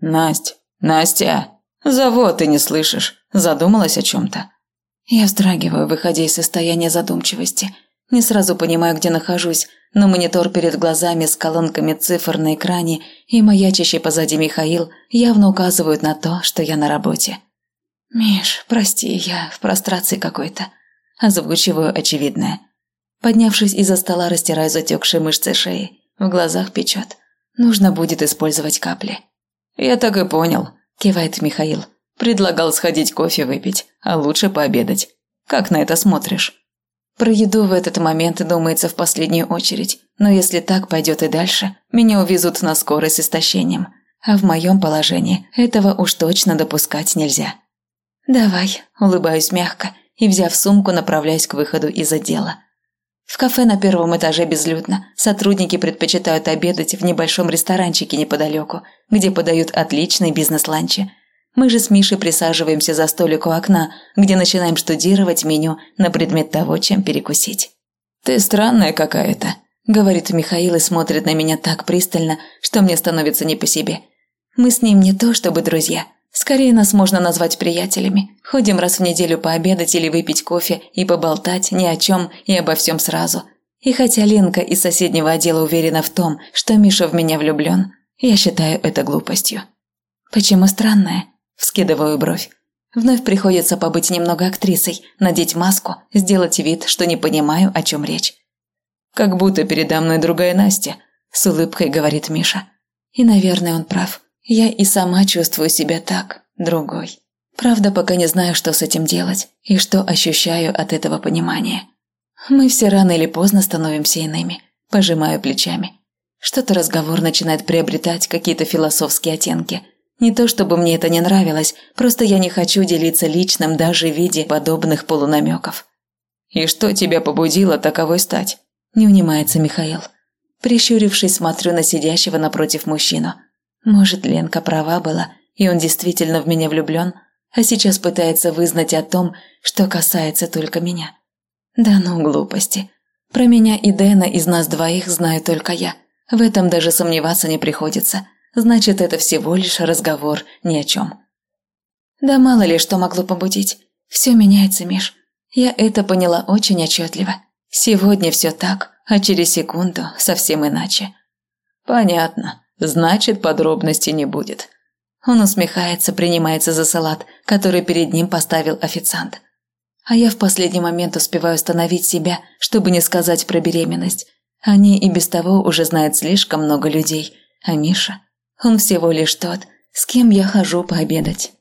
Насть, Настя, зову, ты не слышишь. Задумалась о чем-то? Я вздрагиваю, выходя из состояния задумчивости. Не сразу понимаю, где нахожусь, но монитор перед глазами с колонками цифр на экране и маячащий позади Михаил явно указывают на то, что я на работе. «Миш, прости, я в прострации какой-то», – озвучиваю очевидное. Поднявшись из-за стола, растираю затекшие мышцы шеи. В глазах печет. Нужно будет использовать капли. «Я так и понял», – кивает Михаил. «Предлагал сходить кофе выпить, а лучше пообедать. Как на это смотришь?» Про еду в этот момент думается в последнюю очередь, но если так пойдет и дальше, меня увезут на скорой с истощением. А в моем положении этого уж точно допускать нельзя. «Давай», – улыбаюсь мягко и, взяв сумку, направляюсь к выходу из отдела. В кафе на первом этаже безлюдно. Сотрудники предпочитают обедать в небольшом ресторанчике неподалеку, где подают отличные бизнес-ланчи. Мы же с Мишей присаживаемся за столик у окна, где начинаем штудировать меню на предмет того, чем перекусить. «Ты странная какая-то», – говорит Михаил и смотрит на меня так пристально, что мне становится не по себе. Мы с ним не то чтобы друзья – Скорее нас можно назвать приятелями. Ходим раз в неделю пообедать или выпить кофе и поболтать ни о чем и обо всем сразу. И хотя Ленка из соседнего отдела уверена в том, что Миша в меня влюблен, я считаю это глупостью. Почему странное? Вскидываю бровь. Вновь приходится побыть немного актрисой, надеть маску, сделать вид, что не понимаю, о чем речь. «Как будто передо мной другая Настя», – с улыбкой говорит Миша. И, наверное, он прав. Я и сама чувствую себя так, другой. Правда, пока не знаю, что с этим делать и что ощущаю от этого понимания. Мы все рано или поздно становимся иными, пожимаю плечами. Что-то разговор начинает приобретать какие-то философские оттенки. Не то чтобы мне это не нравилось, просто я не хочу делиться личным даже в виде подобных полунамеков. «И что тебя побудило таковой стать?» – не унимается Михаил. Прищурившись, смотрю на сидящего напротив мужчину – может, Ленка права была, и он действительно в меня влюблен, а сейчас пытается вызнать о том, что касается только меня. Да ну, глупости. Про меня и Дэна из нас двоих знаю только я. В этом даже сомневаться не приходится. Значит, это всего лишь разговор ни о чем. Да мало ли что могло побудить. Все меняется, Миш. Я это поняла очень отчетливо. Сегодня все так, а через секунду совсем иначе. Понятно. Значит, подробностей не будет. Он усмехается, принимается за салат, который перед ним поставил официант. А я в последний момент успеваю остановить себя, чтобы не сказать про беременность. Они и без того уже знают слишком много людей. А Миша? Он всего лишь тот, с кем я хожу пообедать.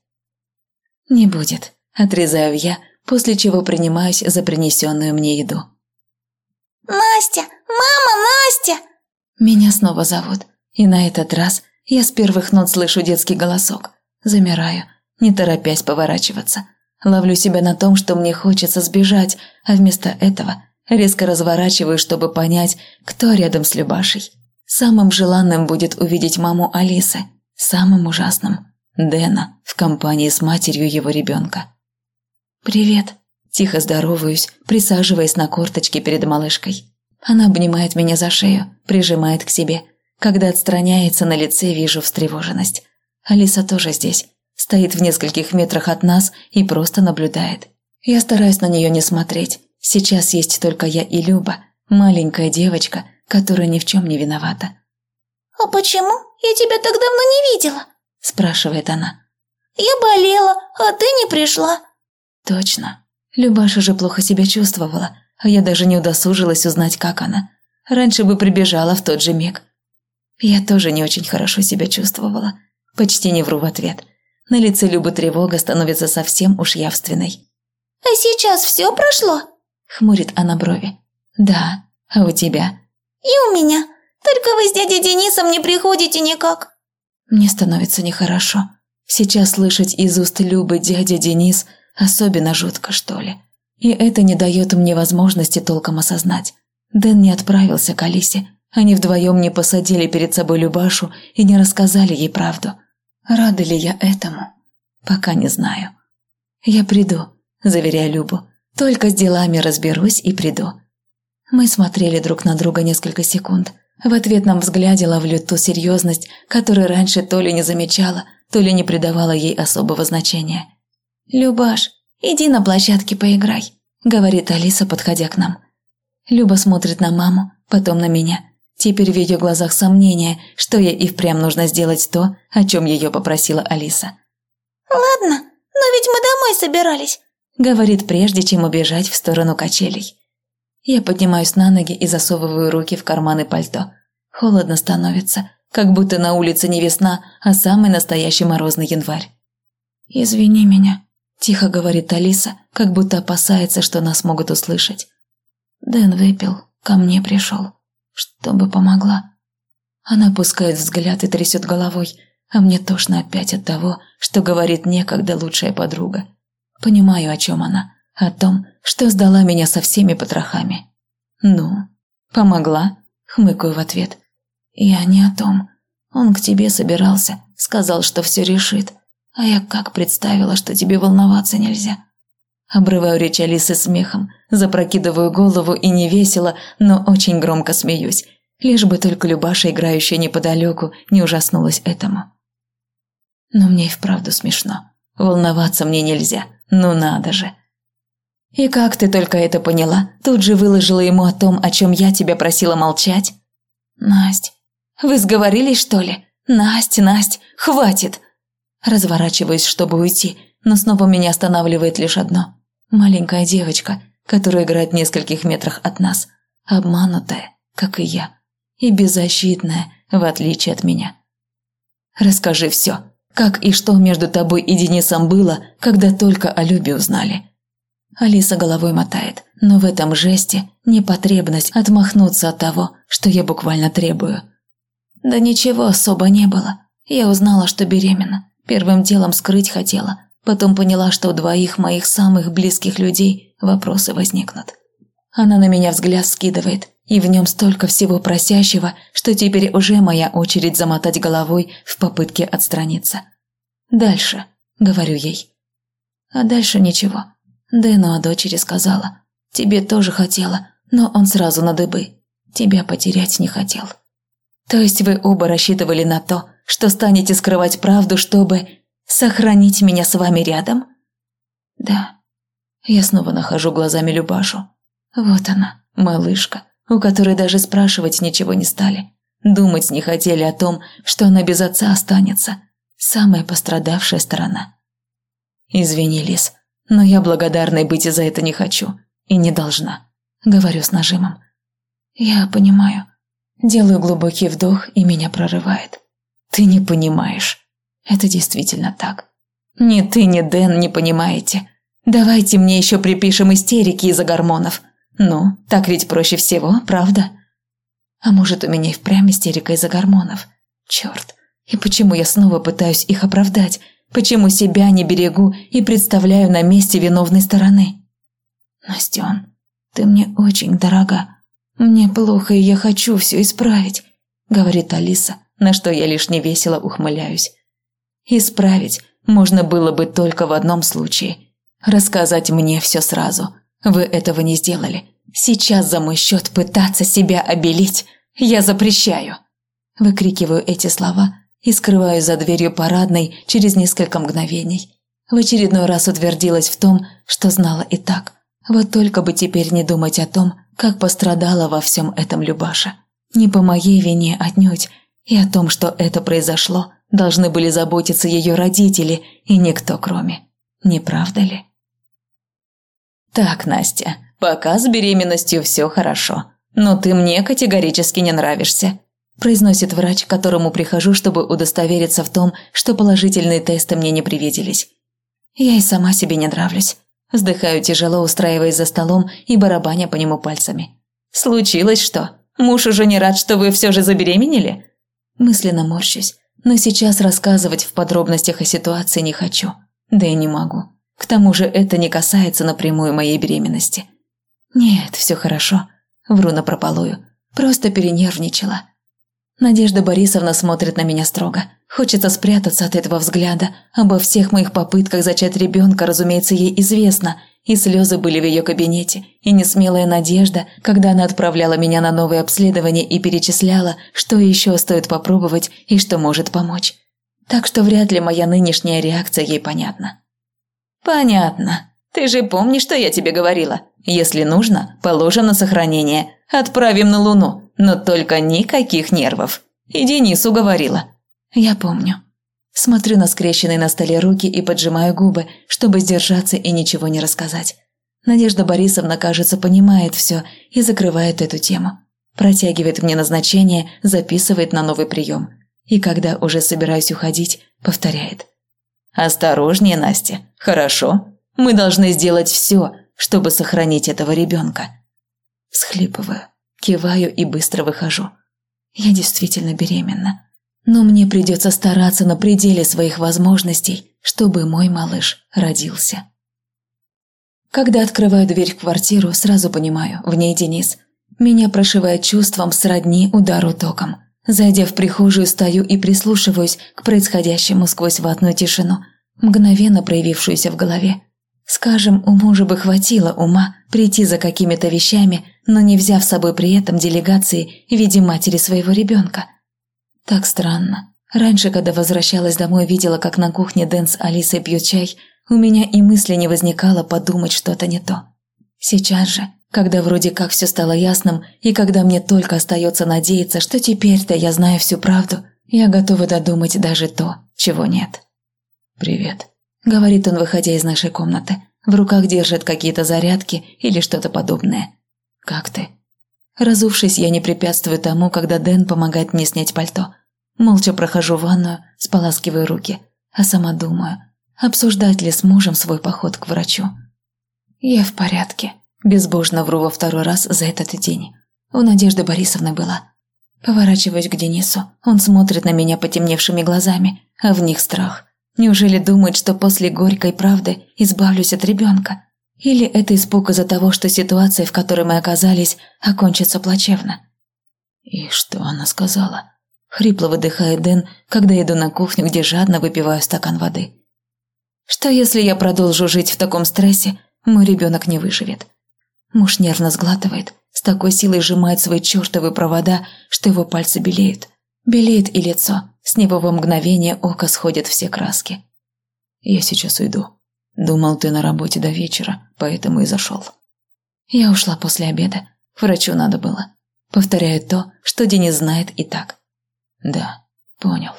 Не будет, отрезаю я, после чего принимаюсь за принесенную мне еду. «Настя! Мама, Настя!» Меня снова зовут. И на этот раз я с первых нот слышу детский голосок. Замираю, не торопясь поворачиваться. Ловлю себя на том, что мне хочется сбежать, а вместо этого резко разворачиваю, чтобы понять, кто рядом с Любашей. Самым желанным будет увидеть маму Алисы, самым ужасным – Дэна в компании с матерью его ребенка. «Привет», – тихо здороваюсь, присаживаясь на корточки перед малышкой. Она обнимает меня за шею, прижимает к себе – когда отстраняется, на лице вижу встревоженность. Алиса тоже здесь. Стоит в нескольких метрах от нас и просто наблюдает. Я стараюсь на нее не смотреть. Сейчас есть только я и Люба, маленькая девочка, которая ни в чем не виновата. «А почему? Я тебя так давно не видела?» – спрашивает она. «Я болела, а ты не пришла». «Точно. Любаша же плохо себя чувствовала, а я даже не удосужилась узнать, как она. Раньше бы прибежала в тот же миг. Я тоже не очень хорошо себя чувствовала. Почти не вру в ответ. На лице Любы тревога становится совсем уж явственной. «А сейчас все прошло?» – хмурит она брови. «Да, а у тебя?» «И у меня. Только вы с дядей Денисом не приходите никак». Мне становится нехорошо. Сейчас слышать из уст Любы дядя Денис особенно жутко, что ли. И это не дает мне возможности толком осознать. Дэн не отправился к Алисе, они вдвоем не посадили перед собой Любашу и не рассказали ей правду. Рада ли я этому? Пока не знаю. Я приду, заверяю Любу. Только с делами разберусь и приду. Мы смотрели друг на друга несколько секунд, В ответном взгляде ловлю ту серьезность, которую раньше то ли не замечала, то ли не придавала ей особого значения. «Любаш, иди на площадке поиграй», – говорит Алиса, подходя к нам. Люба смотрит на маму, потом на меня. Теперь в ее глазах сомнение, что ей и впрямь нужно сделать то, о чем ее попросила Алиса. «Ладно, но ведь мы домой собирались», – говорит прежде, чем убежать в сторону качелей. Я поднимаюсь на ноги и засовываю руки в карманы пальто. Холодно становится, как будто на улице не весна, а самый настоящий морозный январь. «Извини меня», – тихо говорит Алиса, как будто опасается, что нас могут услышать. Дэн выпил, ко мне пришел, чтобы помогла. Она пускает взгляд и трясет головой, а мне тошно опять от того, что говорит некогда лучшая подруга. Понимаю, о чем она о том, что сдала меня со всеми потрохами. «Ну, помогла?» – хмыкаю в ответ. «Я не о том. Он к тебе собирался, сказал, что все решит. А я как представила, что тебе волноваться нельзя». Обрываю речь Алисы смехом, запрокидываю голову и невесело, но очень громко смеюсь, лишь бы только Любаша, играющая неподалеку, не ужаснулась этому. Но мне и вправду смешно. Волноваться мне нельзя, ну надо же. «И как ты только это поняла? Тут же выложила ему о том, о чем я тебя просила молчать?» «Насть, вы сговорились, что ли? Насть, Насть, хватит!» Разворачиваюсь, чтобы уйти, но снова меня останавливает лишь одно. Маленькая девочка, которая играет в нескольких метрах от нас. Обманутая, как и я. И беззащитная, в отличие от меня. «Расскажи все. Как и что между тобой и Денисом было, когда только о Любе узнали?» Алиса головой мотает, но в этом жесте непотребность отмахнуться от того, что я буквально требую. Да ничего особо не было. Я узнала, что беременна. Первым делом скрыть хотела. Потом поняла, что у двоих моих самых близких людей вопросы возникнут. Она на меня взгляд скидывает, и в нем столько всего просящего, что теперь уже моя очередь замотать головой в попытке отстраниться. «Дальше», — говорю ей. А дальше ничего. Дэну о дочери сказала. Тебе тоже хотела, но он сразу на дыбы. Тебя потерять не хотел. То есть вы оба рассчитывали на то, что станете скрывать правду, чтобы сохранить меня с вами рядом? Да. Я снова нахожу глазами Любашу. Вот она, малышка, у которой даже спрашивать ничего не стали. Думать не хотели о том, что она без отца останется. Самая пострадавшая сторона. Извини, Лис, но я благодарной быть за это не хочу и не должна. Говорю с нажимом. Я понимаю. Делаю глубокий вдох, и меня прорывает. Ты не понимаешь. Это действительно так. Ни ты, ни Дэн не понимаете. Давайте мне еще припишем истерики из-за гормонов. Ну, так ведь проще всего, правда? А может, у меня и впрямь истерика из-за гормонов? Черт, и почему я снова пытаюсь их оправдать? Почему себя не берегу и представляю на месте виновной стороны? Настен, ты мне очень дорога. Мне плохо, и я хочу все исправить, говорит Алиса, на что я лишь невесело ухмыляюсь. Исправить можно было бы только в одном случае. Рассказать мне все сразу. Вы этого не сделали. Сейчас за мой счет пытаться себя обелить я запрещаю. Выкрикиваю эти слова и скрываюсь за дверью парадной через несколько мгновений. В очередной раз утвердилась в том, что знала и так. Вот только бы теперь не думать о том, как пострадала во всем этом Любаша. Не по моей вине отнюдь, и о том, что это произошло, должны были заботиться ее родители и никто кроме. Не правда ли? Так, Настя, пока с беременностью все хорошо, но ты мне категорически не нравишься произносит врач, к которому прихожу, чтобы удостовериться в том, что положительные тесты мне не привиделись. Я и сама себе не нравлюсь. Вздыхаю тяжело, устраиваясь за столом и барабаня по нему пальцами. «Случилось что? Муж уже не рад, что вы все же забеременели?» Мысленно морщусь, но сейчас рассказывать в подробностях о ситуации не хочу. Да и не могу. К тому же это не касается напрямую моей беременности. «Нет, все хорошо», – вру напропалую. «Просто перенервничала». Надежда Борисовна смотрит на меня строго. Хочется спрятаться от этого взгляда. Обо всех моих попытках зачать ребенка, разумеется, ей известно. И слезы были в ее кабинете, и несмелая надежда, когда она отправляла меня на новые обследования и перечисляла, что еще стоит попробовать и что может помочь. Так что вряд ли моя нынешняя реакция ей понятна. «Понятно. Ты же помнишь, что я тебе говорила? Если нужно, положим на сохранение. Отправим на Луну, но только никаких нервов. И Денису говорила». «Я помню». Смотрю на скрещенные на столе руки и поджимаю губы, чтобы сдержаться и ничего не рассказать. Надежда Борисовна, кажется, понимает все и закрывает эту тему. Протягивает мне назначение, записывает на новый прием. И когда уже собираюсь уходить, повторяет. «Осторожнее, Настя, хорошо? Мы должны сделать все, чтобы сохранить этого ребенка». Схлипываю, киваю и быстро выхожу. Я действительно беременна но мне придется стараться на пределе своих возможностей, чтобы мой малыш родился. Когда открываю дверь в квартиру, сразу понимаю, в ней Денис. Меня прошивает чувством сродни удару током. Зайдя в прихожую, стою и прислушиваюсь к происходящему сквозь ватную тишину, мгновенно проявившуюся в голове. Скажем, у мужа бы хватило ума прийти за какими-то вещами, но не взяв с собой при этом делегации в виде матери своего ребенка – так странно. Раньше, когда возвращалась домой, видела, как на кухне Дэн с Алисой пьют чай, у меня и мысли не возникало подумать что-то не то. Сейчас же, когда вроде как все стало ясным, и когда мне только остается надеяться, что теперь-то я знаю всю правду, я готова додумать даже то, чего нет. «Привет», — говорит он, выходя из нашей комнаты. В руках держит какие-то зарядки или что-то подобное. «Как ты?» Разувшись, я не препятствую тому, когда Дэн помогает мне снять пальто. Молча прохожу в ванную, споласкиваю руки, а сама думаю, обсуждать ли с мужем свой поход к врачу. Я в порядке. Безбожно вру во второй раз за этот день. У Надежды Борисовны была. Поворачиваюсь к Денису. Он смотрит на меня потемневшими глазами, а в них страх. Неужели думает, что после горькой правды избавлюсь от ребенка? Или это испуг из-за того, что ситуация, в которой мы оказались, окончится плачевно? И что она сказала? Хрипло выдыхает Дэн, когда иду на кухню, где жадно выпиваю стакан воды. Что если я продолжу жить в таком стрессе, мой ребенок не выживет? Муж нервно сглатывает, с такой силой сжимает свои чертовы провода, что его пальцы белеют. Белеет и лицо, с него во мгновение ока сходят все краски. Я сейчас уйду. Думал, ты на работе до вечера, поэтому и зашел. Я ушла после обеда. Врачу надо было. Повторяю то, что Денис знает и так. Да, понял.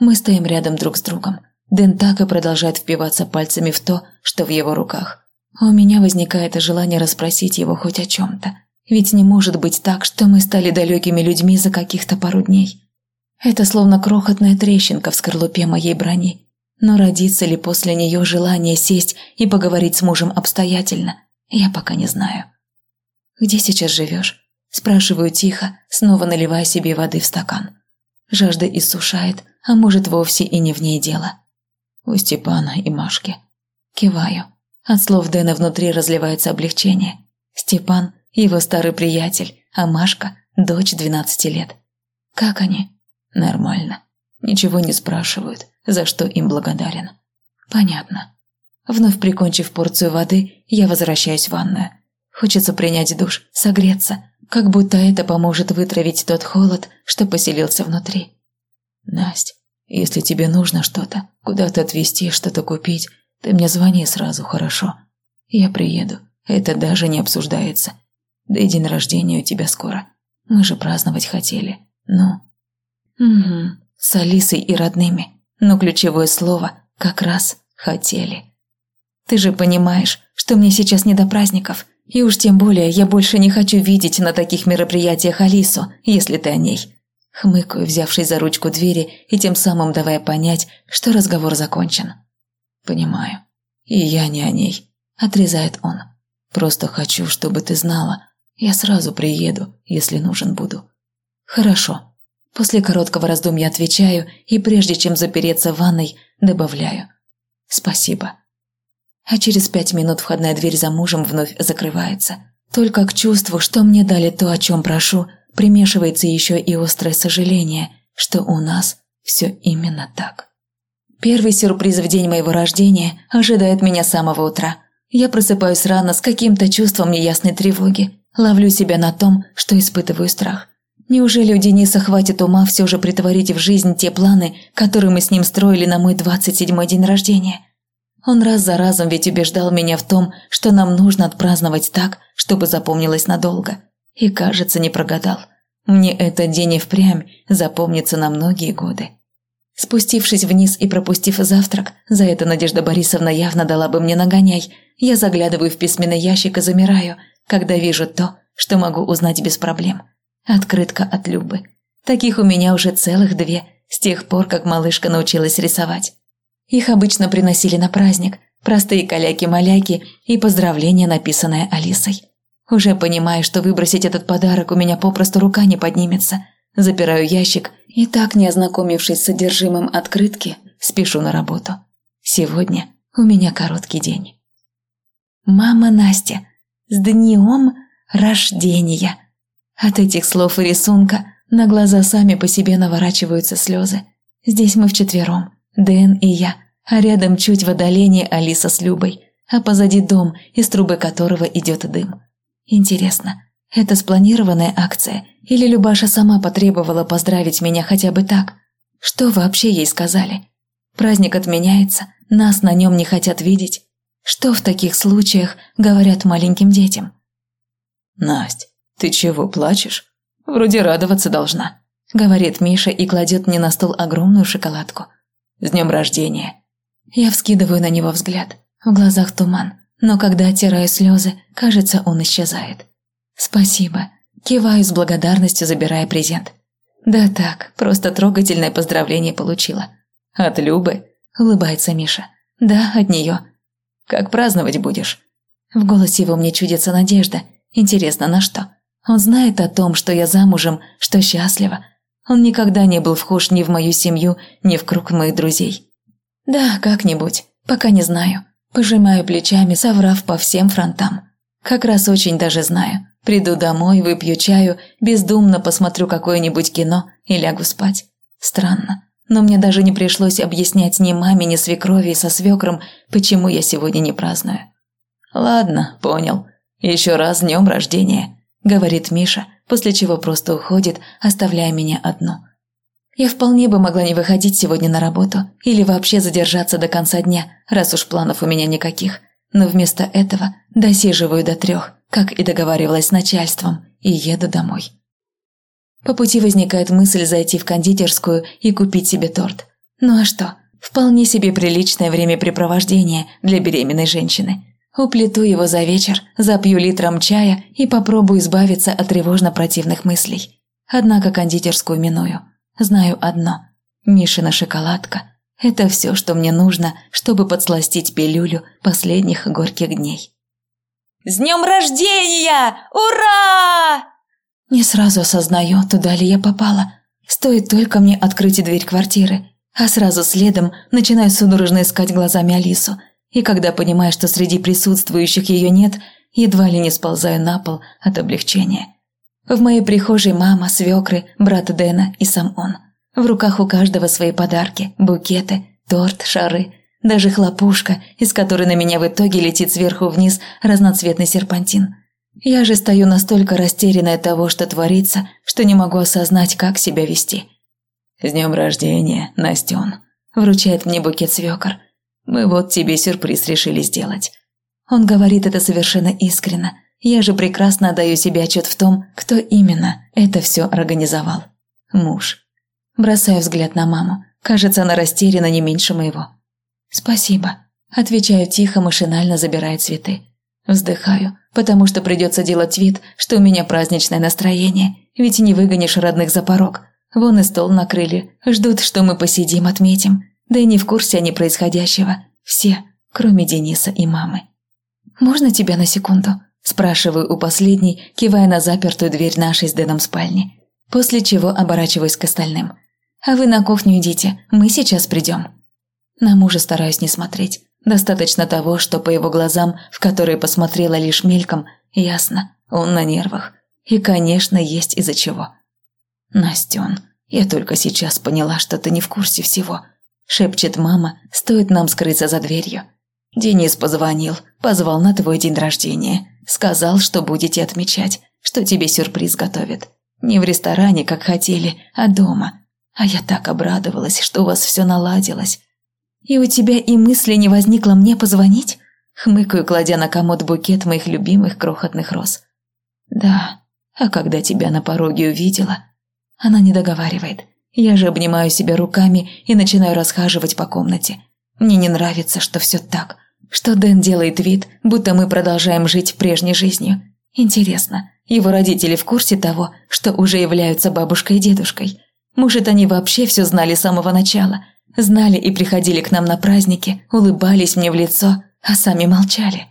Мы стоим рядом друг с другом. Дэн так и продолжает впиваться пальцами в то, что в его руках. А у меня возникает желание расспросить его хоть о чем-то. Ведь не может быть так, что мы стали далекими людьми за каких-то пару дней. Это словно крохотная трещинка в скорлупе моей брони, но родится ли после нее желание сесть и поговорить с мужем обстоятельно, я пока не знаю. «Где сейчас живешь?» – спрашиваю тихо, снова наливая себе воды в стакан. Жажда иссушает, а может вовсе и не в ней дело. У Степана и Машки. Киваю. От слов Дэна внутри разливается облегчение. Степан – его старый приятель, а Машка – дочь 12 лет. Как они? Нормально. Ничего не спрашивают за что им благодарен. Понятно. Вновь прикончив порцию воды, я возвращаюсь в ванную. Хочется принять душ, согреться, как будто это поможет вытравить тот холод, что поселился внутри. Настя, если тебе нужно что-то, куда-то отвезти, что-то купить, ты мне звони сразу, хорошо? Я приеду, это даже не обсуждается. Да и день рождения у тебя скоро. Мы же праздновать хотели, ну? Угу, с Алисой и родными но ключевое слово как раз «хотели». Ты же понимаешь, что мне сейчас не до праздников, и уж тем более я больше не хочу видеть на таких мероприятиях Алису, если ты о ней. Хмыкаю, взявшись за ручку двери и тем самым давая понять, что разговор закончен. Понимаю. И я не о ней, отрезает он. Просто хочу, чтобы ты знала. Я сразу приеду, если нужен буду. Хорошо. После короткого раздумья отвечаю и прежде чем запереться в ванной, добавляю «Спасибо». А через пять минут входная дверь за мужем вновь закрывается. Только к чувству, что мне дали то, о чем прошу, примешивается еще и острое сожаление, что у нас все именно так. Первый сюрприз в день моего рождения ожидает меня с самого утра. Я просыпаюсь рано с каким-то чувством неясной тревоги. Ловлю себя на том, что испытываю страх. Неужели у Дениса хватит ума все же притворить в жизнь те планы, которые мы с ним строили на мой 27-й день рождения? Он раз за разом ведь убеждал меня в том, что нам нужно отпраздновать так, чтобы запомнилось надолго. И, кажется, не прогадал. Мне этот день и впрямь запомнится на многие годы. Спустившись вниз и пропустив завтрак, за это Надежда Борисовна явно дала бы мне нагоняй, я заглядываю в письменный ящик и замираю, когда вижу то, что могу узнать без проблем. Открытка от Любы. Таких у меня уже целых две, с тех пор, как малышка научилась рисовать. Их обычно приносили на праздник, простые каляки-маляки и поздравления, написанные Алисой. Уже понимаю, что выбросить этот подарок у меня попросту рука не поднимется. Запираю ящик и так, не ознакомившись с содержимым открытки, спешу на работу. Сегодня у меня короткий день. Мама Настя, с днем рождения. От этих слов и рисунка на глаза сами по себе наворачиваются слезы. Здесь мы вчетвером, Дэн и я, а рядом чуть в отдалении Алиса с Любой, а позади дом, из трубы которого идет дым. Интересно, это спланированная акция или Любаша сама потребовала поздравить меня хотя бы так? Что вообще ей сказали? Праздник отменяется, нас на нем не хотят видеть. Что в таких случаях говорят маленьким детям? «Насть, ты чего, плачешь? Вроде радоваться должна», — говорит Миша и кладет мне на стол огромную шоколадку. «С днем рождения!» Я вскидываю на него взгляд. В глазах туман но когда оттираю слезы, кажется, он исчезает. «Спасибо», киваю с благодарностью, забирая презент. «Да так, просто трогательное поздравление получила». «От Любы?» – улыбается Миша. «Да, от нее». «Как праздновать будешь?» В голосе его мне чудится надежда. Интересно, на что? Он знает о том, что я замужем, что счастлива. Он никогда не был вхож ни в мою семью, ни в круг моих друзей. Да, как-нибудь, пока не знаю. Пожимаю плечами, соврав по всем фронтам. Как раз очень даже знаю. Приду домой, выпью чаю, бездумно посмотрю какое-нибудь кино и лягу спать. Странно, но мне даже не пришлось объяснять ни маме, ни свекрови со свекром, почему я сегодня не праздную. «Ладно, понял. Еще раз днем рождения», – говорит Миша, после чего просто уходит, оставляя меня одну. Я вполне бы могла не выходить сегодня на работу или вообще задержаться до конца дня, раз уж планов у меня никаких. Но вместо этого досиживаю до трех, как и договаривалась с начальством, и еду домой. По пути возникает мысль зайти в кондитерскую и купить себе торт. Ну а что? Вполне себе приличное времяпрепровождение для беременной женщины. Уплету его за вечер, запью литром чая и попробую избавиться от тревожно-противных мыслей. Однако кондитерскую миную. Знаю одно. Мишина шоколадка – это все, что мне нужно, чтобы подсластить пилюлю последних горьких дней. «С днем рождения! Ура!» Не сразу осознаю, туда ли я попала. Стоит только мне открыть дверь квартиры, а сразу следом начинаю судорожно искать глазами Алису. И когда понимаю, что среди присутствующих ее нет, едва ли не сползаю на пол от облегчения. В моей прихожей мама, свекры, брат Дэна и сам он. В руках у каждого свои подарки, букеты, торт, шары, даже хлопушка, из которой на меня в итоге летит сверху вниз разноцветный серпантин. Я же стою настолько растерянная того, что творится, что не могу осознать, как себя вести. «С днем рождения, Настен!» – вручает мне букет свекор. «Мы вот тебе сюрприз решили сделать». Он говорит это совершенно искренно – я же прекрасно отдаю себе отчет в том, кто именно это все организовал. Муж. Бросаю взгляд на маму. Кажется, она растеряна не меньше моего. «Спасибо», – отвечаю тихо, машинально забирая цветы. Вздыхаю, потому что придется делать вид, что у меня праздничное настроение, ведь не выгонишь родных за порог. Вон и стол накрыли, ждут, что мы посидим, отметим. Да и не в курсе они происходящего. Все, кроме Дениса и мамы. «Можно тебя на секунду?» Спрашиваю у последней, кивая на запертую дверь нашей с Дэном спальни. После чего оборачиваюсь к остальным. «А вы на кухню идите, мы сейчас придем». На мужа стараюсь не смотреть. Достаточно того, что по его глазам, в которые посмотрела лишь мельком, ясно, он на нервах. И, конечно, есть из-за чего. «Настен, я только сейчас поняла, что ты не в курсе всего», – шепчет мама, стоит нам скрыться за дверью. Денис позвонил, позвал на твой день рождения. Сказал, что будете отмечать, что тебе сюрприз готовят. Не в ресторане, как хотели, а дома. А я так обрадовалась, что у вас все наладилось. И у тебя и мысли не возникло мне позвонить? Хмыкаю, кладя на комод букет моих любимых крохотных роз. Да, а когда тебя на пороге увидела... Она не договаривает. Я же обнимаю себя руками и начинаю расхаживать по комнате. Мне не нравится, что все так, что Дэн делает вид, будто мы продолжаем жить прежней жизнью. Интересно, его родители в курсе того, что уже являются бабушкой и дедушкой? Может, они вообще все знали с самого начала? Знали и приходили к нам на праздники, улыбались мне в лицо, а сами молчали.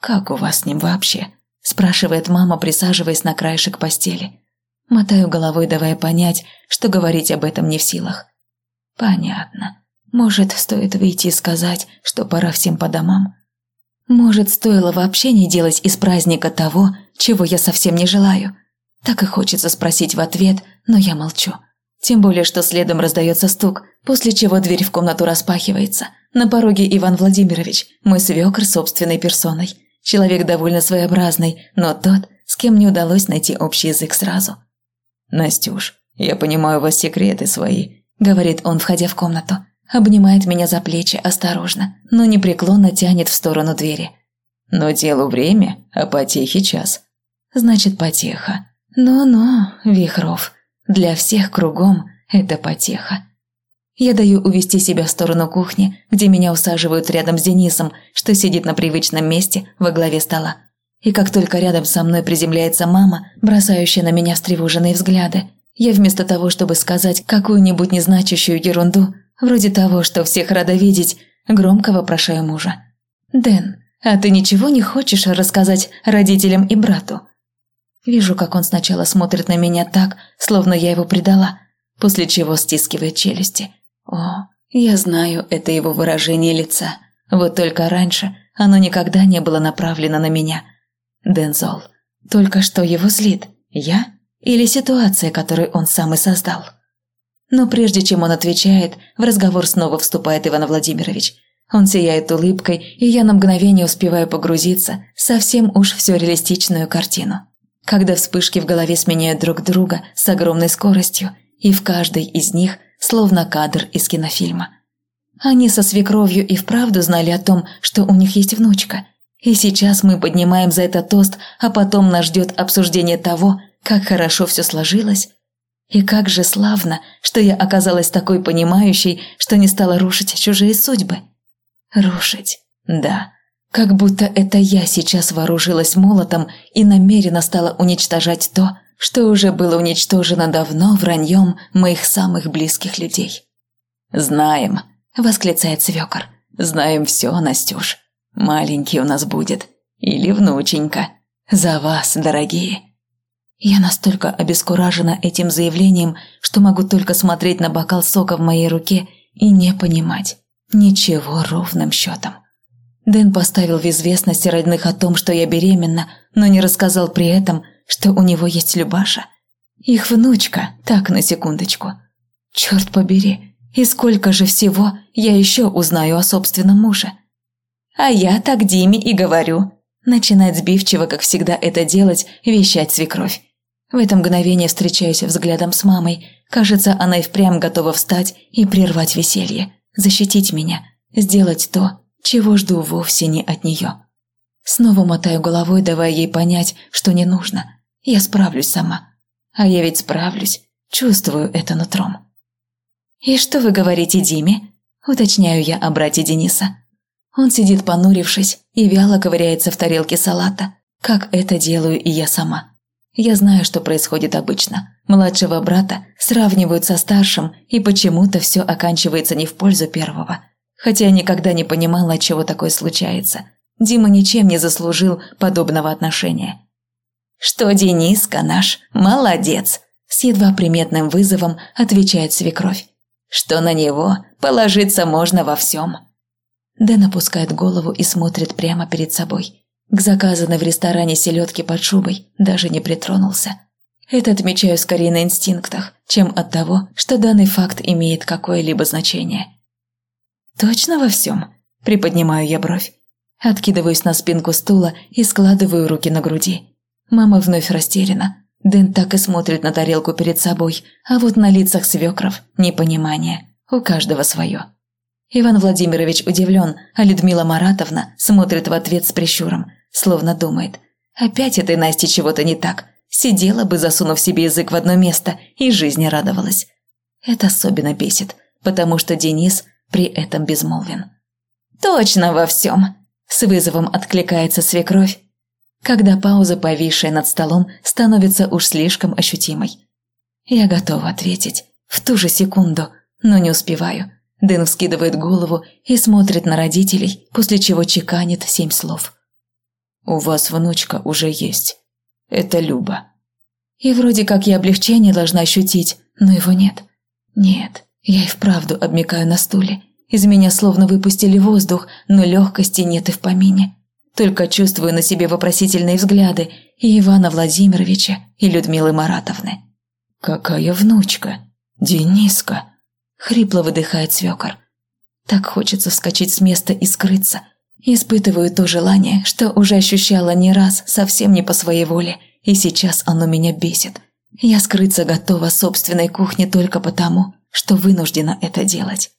«Как у вас с ним вообще?» – спрашивает мама, присаживаясь на краешек постели. Мотаю головой, давая понять, что говорить об этом не в силах. «Понятно. Может, стоит выйти и сказать, что пора всем по домам? Может, стоило вообще не делать из праздника того, чего я совсем не желаю? Так и хочется спросить в ответ, но я молчу. Тем более, что следом раздается стук, после чего дверь в комнату распахивается. На пороге Иван Владимирович, мой свекр собственной персоной. Человек довольно своеобразный, но тот, с кем не удалось найти общий язык сразу. «Настюш, я понимаю у вас секреты свои», – говорит он, входя в комнату. Обнимает меня за плечи осторожно, но непреклонно тянет в сторону двери. Но делу время, а потехи час. Значит, потеха. Ну-ну, Вихров. Для всех кругом это потеха. Я даю увести себя в сторону кухни, где меня усаживают рядом с Денисом, что сидит на привычном месте во главе стола. И как только рядом со мной приземляется мама, бросающая на меня встревоженные взгляды, я вместо того, чтобы сказать какую-нибудь незначащую ерунду, Вроде того, что всех рада видеть, громко вопрошаю мужа. «Дэн, а ты ничего не хочешь рассказать родителям и брату?» Вижу, как он сначала смотрит на меня так, словно я его предала, после чего стискивает челюсти. О, я знаю это его выражение лица. Вот только раньше оно никогда не было направлено на меня. Дэн зол. Только что его злит? Я? Или ситуация, которую он сам и создал? Но прежде чем он отвечает, в разговор снова вступает Иван Владимирович. Он сияет улыбкой, и я на мгновение успеваю погрузиться совсем уж все реалистичную картину. Когда вспышки в голове сменяют друг друга с огромной скоростью, и в каждой из них словно кадр из кинофильма. Они со свекровью и вправду знали о том, что у них есть внучка. И сейчас мы поднимаем за это тост, а потом нас ждет обсуждение того, как хорошо все сложилось, и как же славно, что я оказалась такой понимающей, что не стала рушить чужие судьбы. Рушить, да. Как будто это я сейчас вооружилась молотом и намеренно стала уничтожать то, что уже было уничтожено давно враньем моих самых близких людей. «Знаем», – восклицает свекор. «Знаем все, Настюш. Маленький у нас будет. Или внученька. За вас, дорогие». Я настолько обескуражена этим заявлением, что могу только смотреть на бокал сока в моей руке и не понимать. Ничего ровным счетом. Дэн поставил в известность родных о том, что я беременна, но не рассказал при этом, что у него есть Любаша. Их внучка, так на секундочку. Черт побери, и сколько же всего я еще узнаю о собственном муже. А я так Диме и говорю. Начинает сбивчиво, как всегда это делать, вещать свекровь. В это мгновение встречаюсь взглядом с мамой. Кажется, она и впрямь готова встать и прервать веселье, защитить меня, сделать то, чего жду вовсе не от нее. Снова мотаю головой, давая ей понять, что не нужно. Я справлюсь сама. А я ведь справлюсь, чувствую это нутром. «И что вы говорите Диме?» – уточняю я о брате Дениса. Он сидит понурившись и вяло ковыряется в тарелке салата, как это делаю и я сама. Я знаю, что происходит обычно. Младшего брата сравнивают со старшим, и почему-то все оканчивается не в пользу первого. Хотя я никогда не понимала, чего такое случается. Дима ничем не заслужил подобного отношения. «Что Дениска наш, молодец!» С едва приметным вызовом отвечает свекровь. «Что на него положиться можно во всем». Дэн опускает голову и смотрит прямо перед собой. К заказанной в ресторане селедке под шубой даже не притронулся. Это отмечаю скорее на инстинктах, чем от того, что данный факт имеет какое-либо значение. «Точно во всем?» – Приподнимаю я бровь. Откидываюсь на спинку стула и складываю руки на груди. Мама вновь растеряна. Дэн так и смотрит на тарелку перед собой, а вот на лицах свекров непонимание. У каждого свое. Иван Владимирович удивлен, а Людмила Маратовна смотрит в ответ с прищуром, словно думает. Опять этой Насте чего-то не так. Сидела бы, засунув себе язык в одно место, и жизни радовалась. Это особенно бесит, потому что Денис при этом безмолвен. «Точно во всем!» – с вызовом откликается свекровь, когда пауза, повисшая над столом, становится уж слишком ощутимой. Я готова ответить в ту же секунду, но не успеваю. Дэн вскидывает голову и смотрит на родителей, после чего чеканит семь слов. «У вас внучка уже есть. Это Люба». И вроде как я облегчение должна ощутить, но его нет. Нет, я и вправду обмикаю на стуле. Из меня словно выпустили воздух, но легкости нет и в помине. Только чувствую на себе вопросительные взгляды и Ивана Владимировича, и Людмилы Маратовны. «Какая внучка? Дениска!» – хрипло выдыхает свекор. Так хочется вскочить с места и скрыться. Испытываю то желание, что уже ощущала не раз, совсем не по своей воле, и сейчас оно меня бесит. Я скрыться готова собственной кухне только потому, что вынуждена это делать.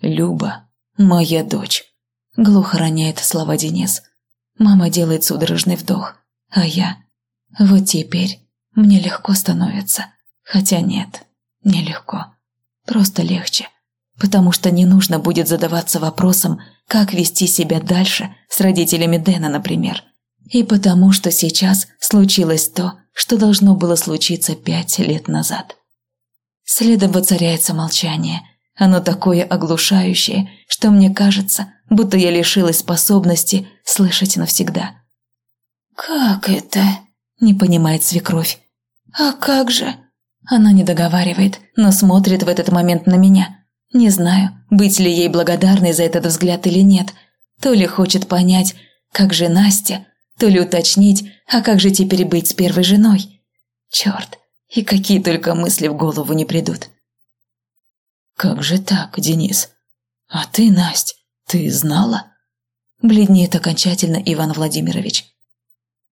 «Люба, моя дочь», – глухо роняет слова Денис. Мама делает судорожный вдох, а я... Вот теперь мне легко становится. Хотя нет, нелегко. Просто легче. Потому что не нужно будет задаваться вопросом, как вести себя дальше с родителями Дэна, например. И потому что сейчас случилось то, что должно было случиться пять лет назад. Следом воцаряется молчание. Оно такое оглушающее, что мне кажется, будто я лишилась способности слышать навсегда. «Как это?» – не понимает свекровь. «А как же?» Она не договаривает, но смотрит в этот момент на меня. Не знаю, быть ли ей благодарной за этот взгляд или нет. То ли хочет понять, как же Настя, то ли уточнить, а как же теперь быть с первой женой. Черт, и какие только мысли в голову не придут. «Как же так, Денис? А ты, Настя, ты знала?» Бледнеет окончательно Иван Владимирович.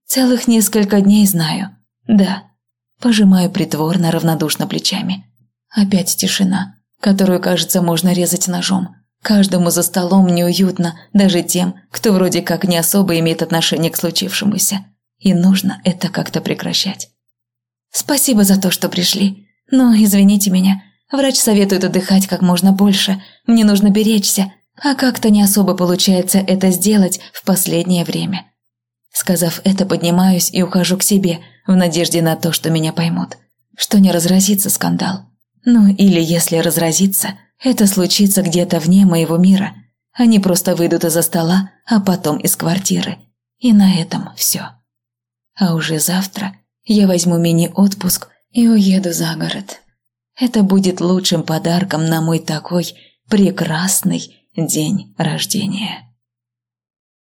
«Целых несколько дней знаю. Да». Пожимаю притворно равнодушно плечами. Опять тишина, которую, кажется, можно резать ножом. Каждому за столом неуютно, даже тем, кто вроде как не особо имеет отношение к случившемуся. И нужно это как-то прекращать. Спасибо за то, что пришли. Но извините меня, врач советует отдыхать как можно больше. Мне нужно беречься, а как-то не особо получается это сделать в последнее время. Сказав это, поднимаюсь и ухожу к себе, в надежде на то, что меня поймут. Что не разразится скандал. Ну или если разразится, это случится где-то вне моего мира. Они просто выйдут из-за стола, а потом из квартиры. И на этом все. А уже завтра я возьму мини-отпуск и уеду за город. Это будет лучшим подарком на мой такой прекрасный день рождения.